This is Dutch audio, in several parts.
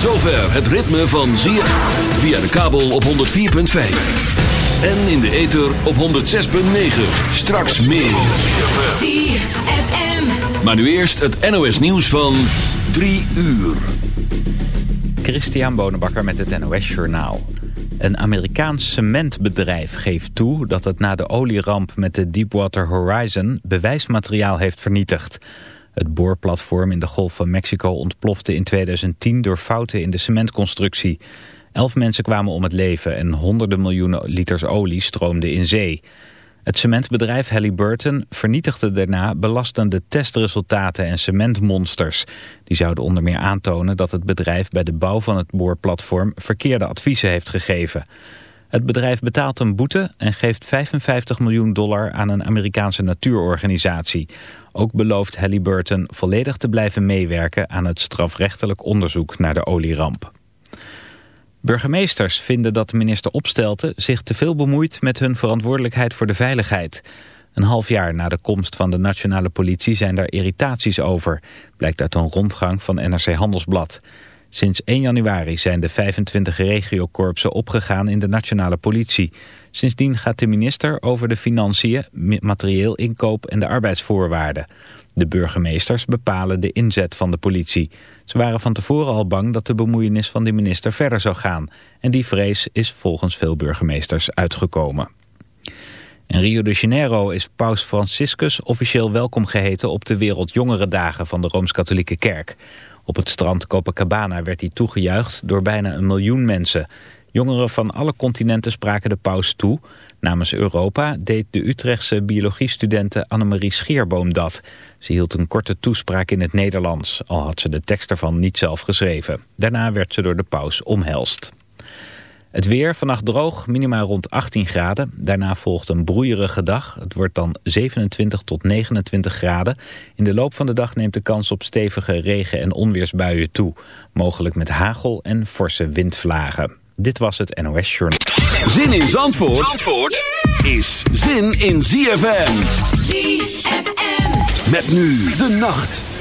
zover het ritme van ZFM. Via de kabel op 104.5. En in de ether op 106.9. Straks meer. ZFM. Maar nu eerst het NOS nieuws van 3 uur. Christian Bonenbakker met het NOS Journaal. Een Amerikaans cementbedrijf geeft toe dat het na de olieramp met de Deepwater Horizon bewijsmateriaal heeft vernietigd. Het boorplatform in de Golf van Mexico ontplofte in 2010 door fouten in de cementconstructie. Elf mensen kwamen om het leven en honderden miljoenen liters olie stroomden in zee. Het cementbedrijf Halliburton vernietigde daarna belastende testresultaten en cementmonsters. Die zouden onder meer aantonen dat het bedrijf bij de bouw van het boorplatform verkeerde adviezen heeft gegeven. Het bedrijf betaalt een boete en geeft 55 miljoen dollar aan een Amerikaanse natuurorganisatie. Ook belooft Halliburton volledig te blijven meewerken aan het strafrechtelijk onderzoek naar de olieramp. Burgemeesters vinden dat minister Opstelten zich te veel bemoeit met hun verantwoordelijkheid voor de veiligheid. Een half jaar na de komst van de nationale politie zijn daar irritaties over, blijkt uit een rondgang van NRC Handelsblad. Sinds 1 januari zijn de 25 regiokorpsen opgegaan in de nationale politie. Sindsdien gaat de minister over de financiën, materieel inkoop en de arbeidsvoorwaarden. De burgemeesters bepalen de inzet van de politie. Ze waren van tevoren al bang dat de bemoeienis van de minister verder zou gaan. En die vrees is volgens veel burgemeesters uitgekomen. In Rio de Janeiro is paus Franciscus officieel welkom geheten op de Wereldjongerendagen van de Rooms-Katholieke Kerk. Op het strand Copacabana werd hij toegejuicht door bijna een miljoen mensen. Jongeren van alle continenten spraken de paus toe. Namens Europa deed de Utrechtse biologiestudente Annemarie Scheerboom dat. Ze hield een korte toespraak in het Nederlands, al had ze de tekst ervan niet zelf geschreven. Daarna werd ze door de paus omhelst. Het weer, vannacht droog, minimaal rond 18 graden. Daarna volgt een broeierige dag. Het wordt dan 27 tot 29 graden. In de loop van de dag neemt de kans op stevige regen- en onweersbuien toe. Mogelijk met hagel en forse windvlagen. Dit was het NOS Journal. Zin in Zandvoort, Zandvoort is zin in ZFM. ZFM. Met nu de nacht.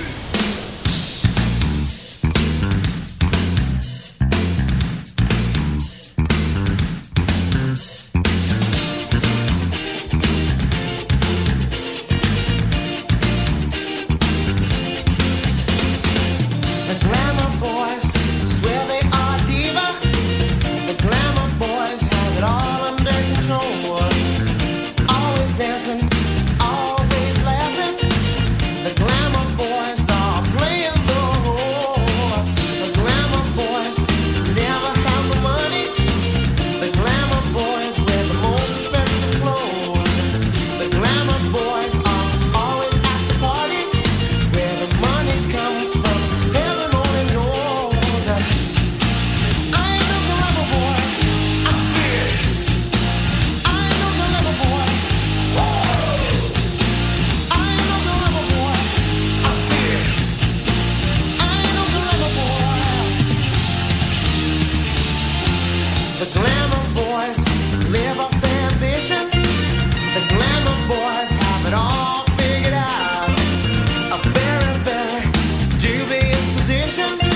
Nation.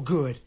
Good.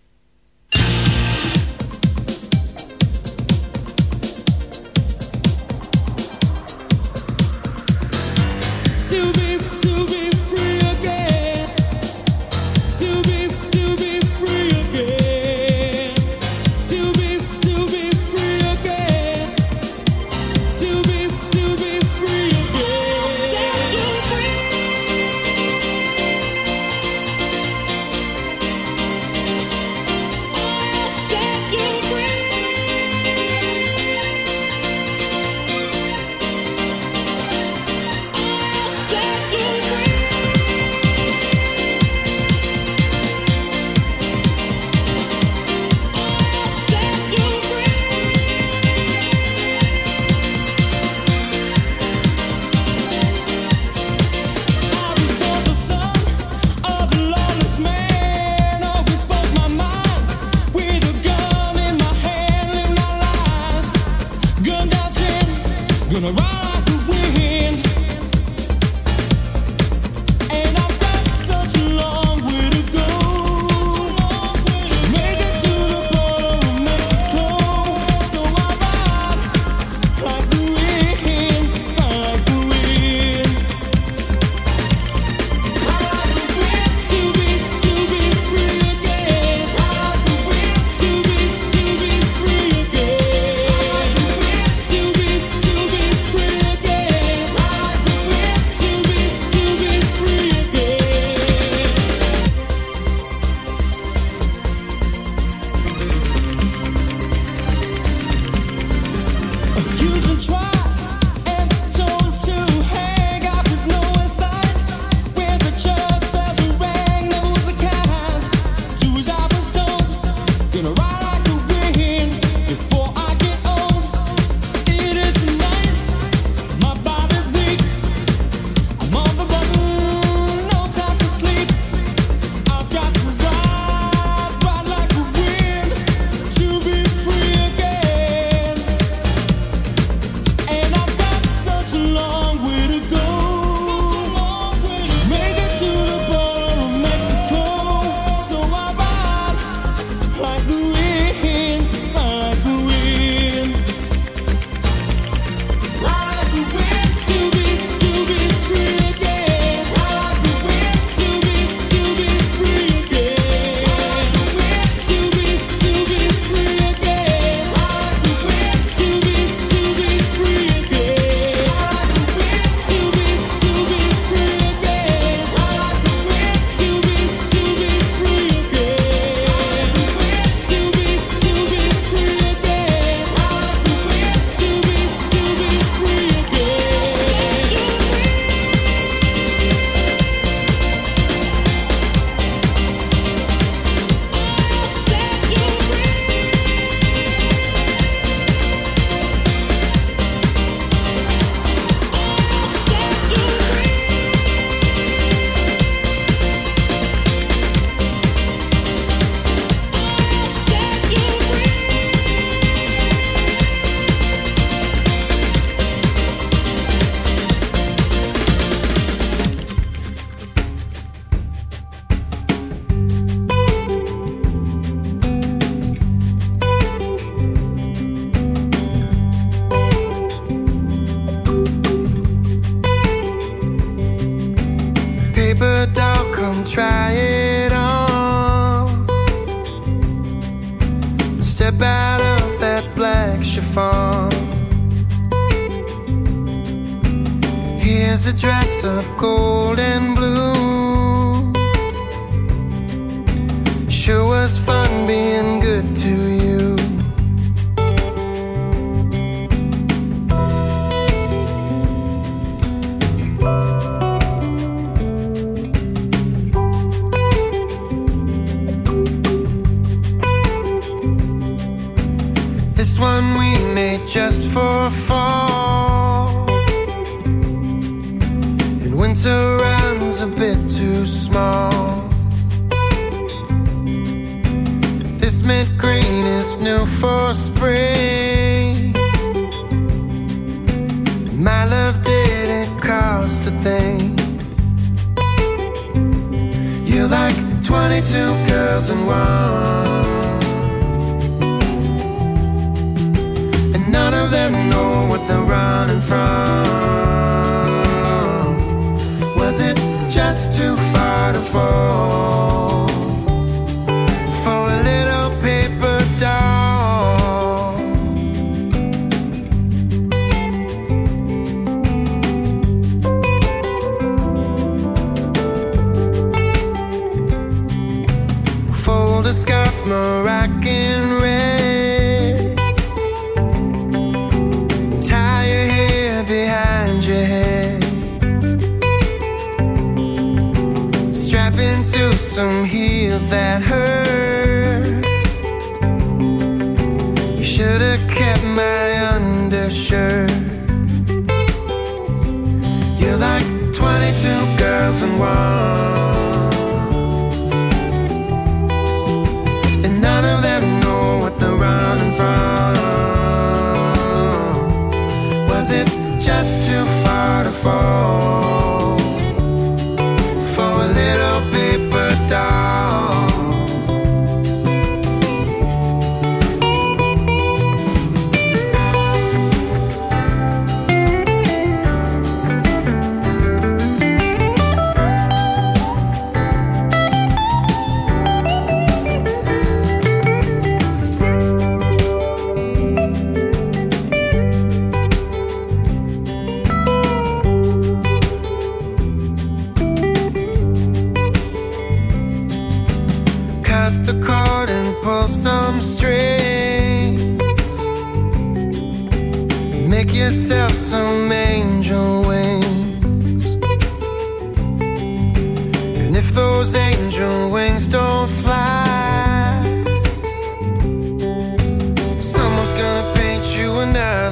just to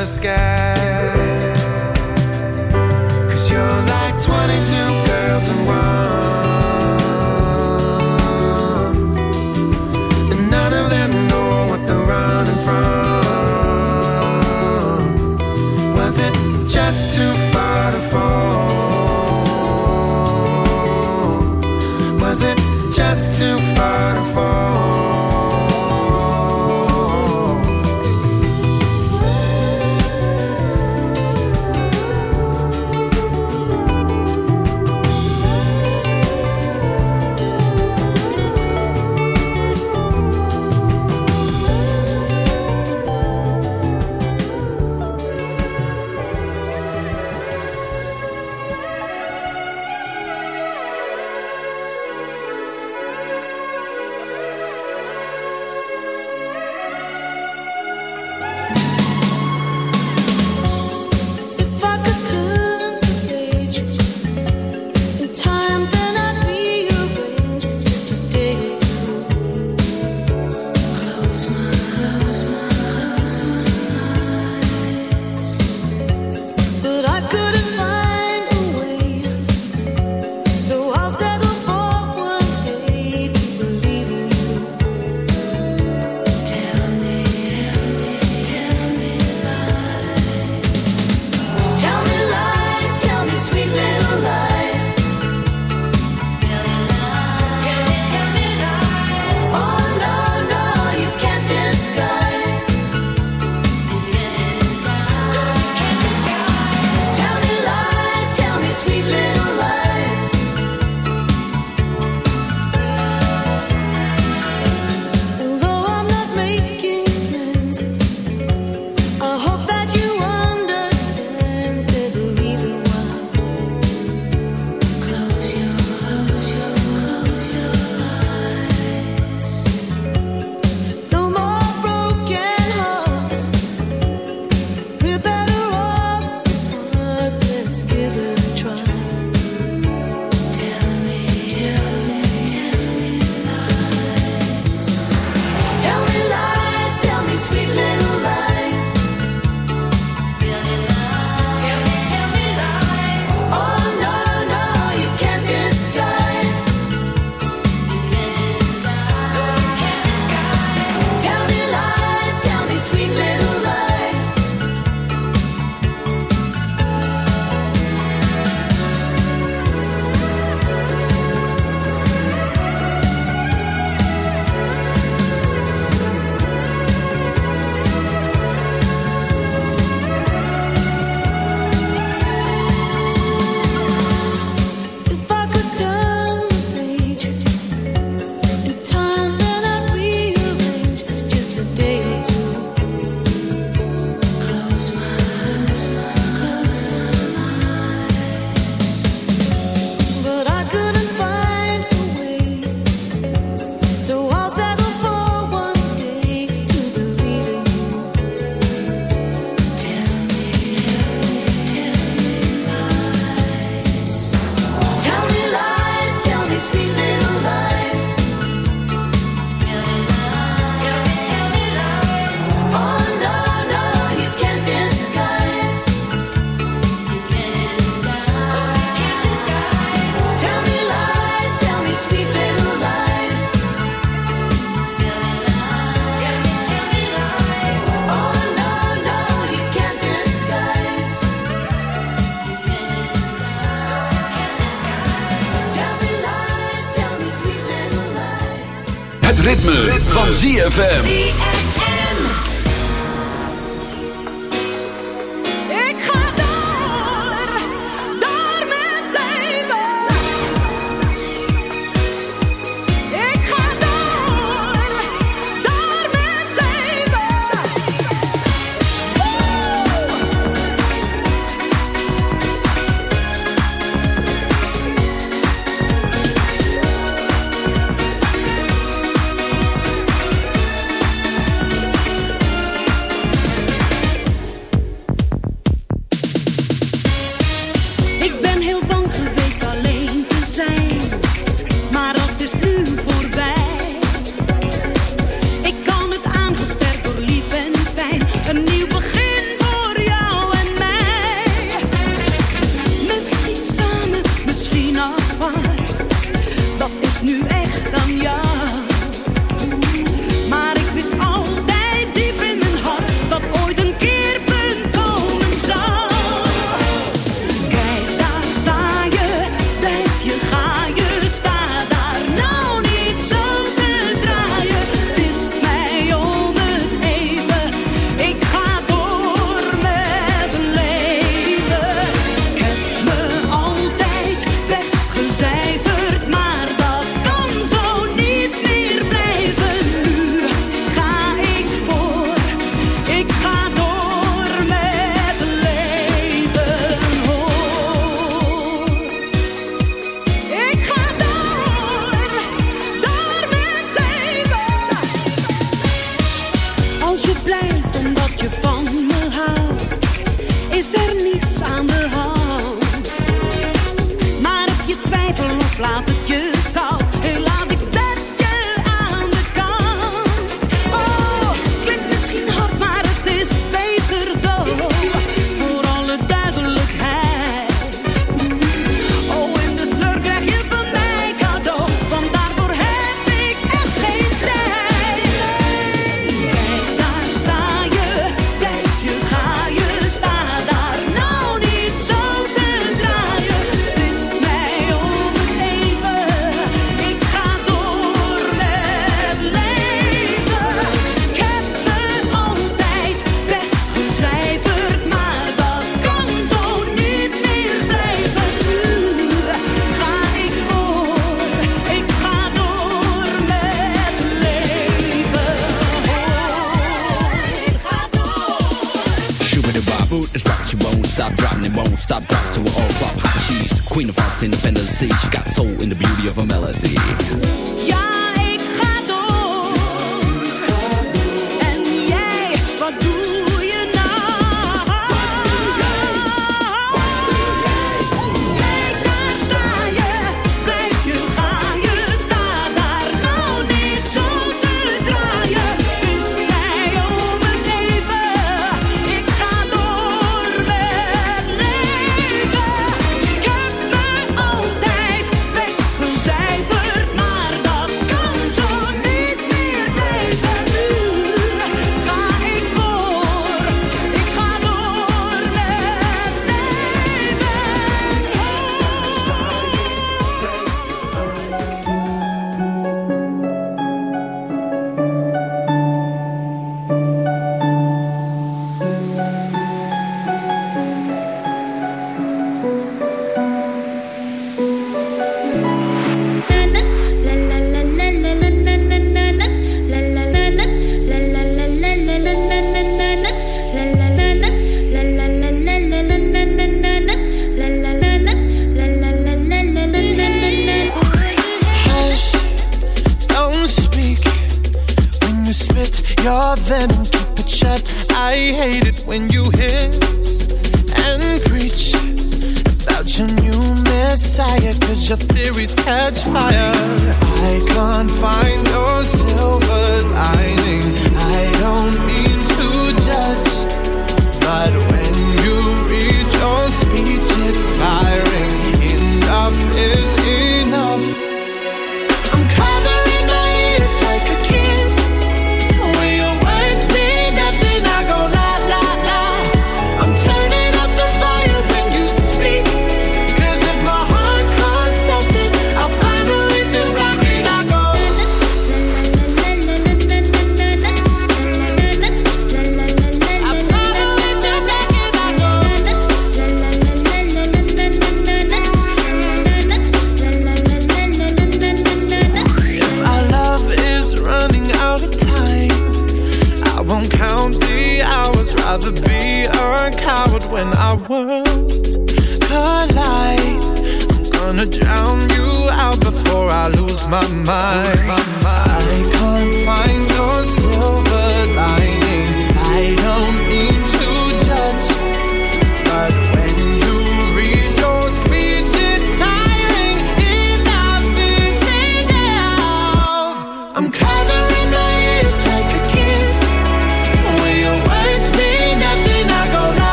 the sky. Van ZFM.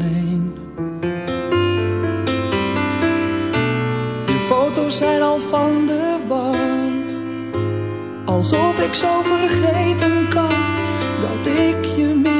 alleen. Je foto's zijn al van de wand. Alsof ik zo vergeten kan dat ik je mis.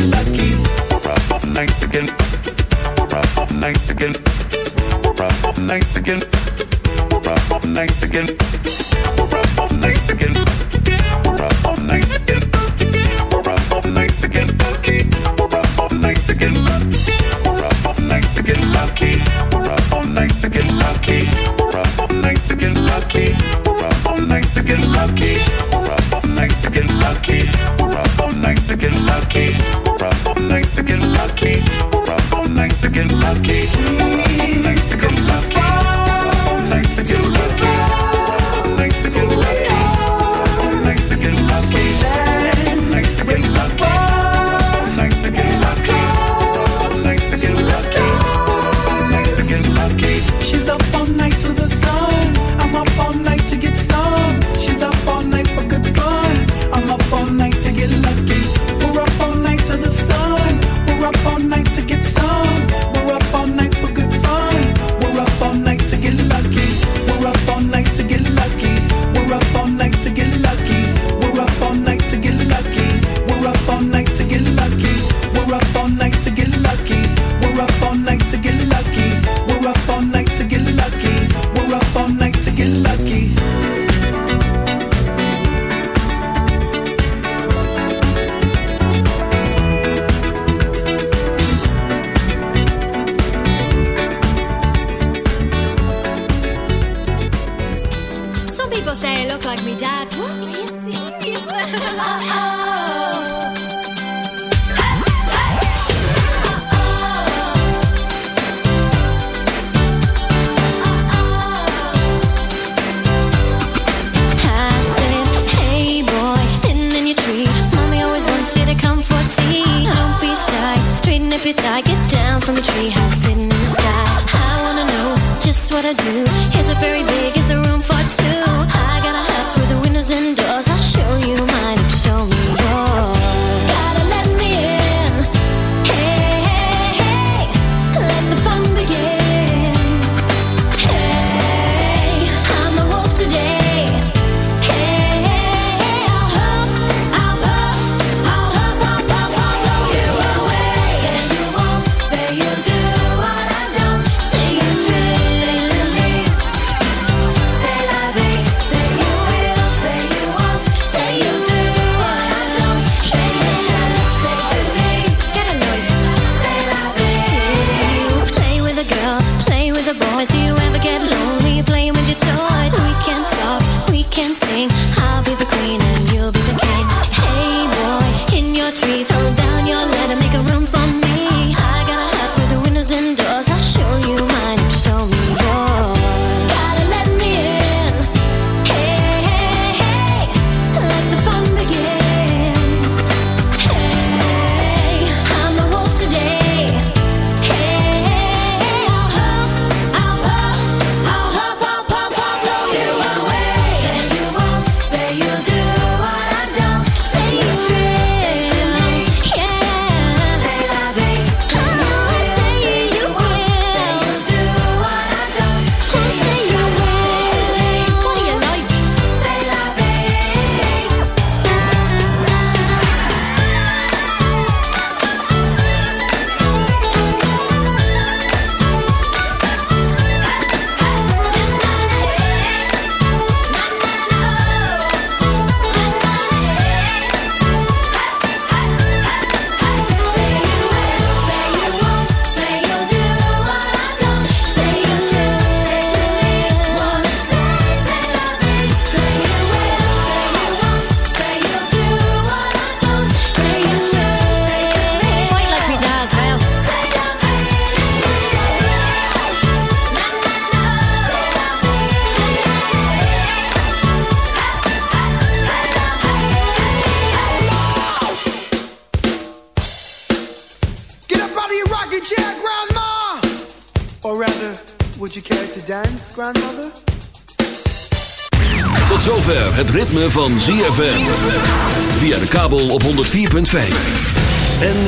Face. En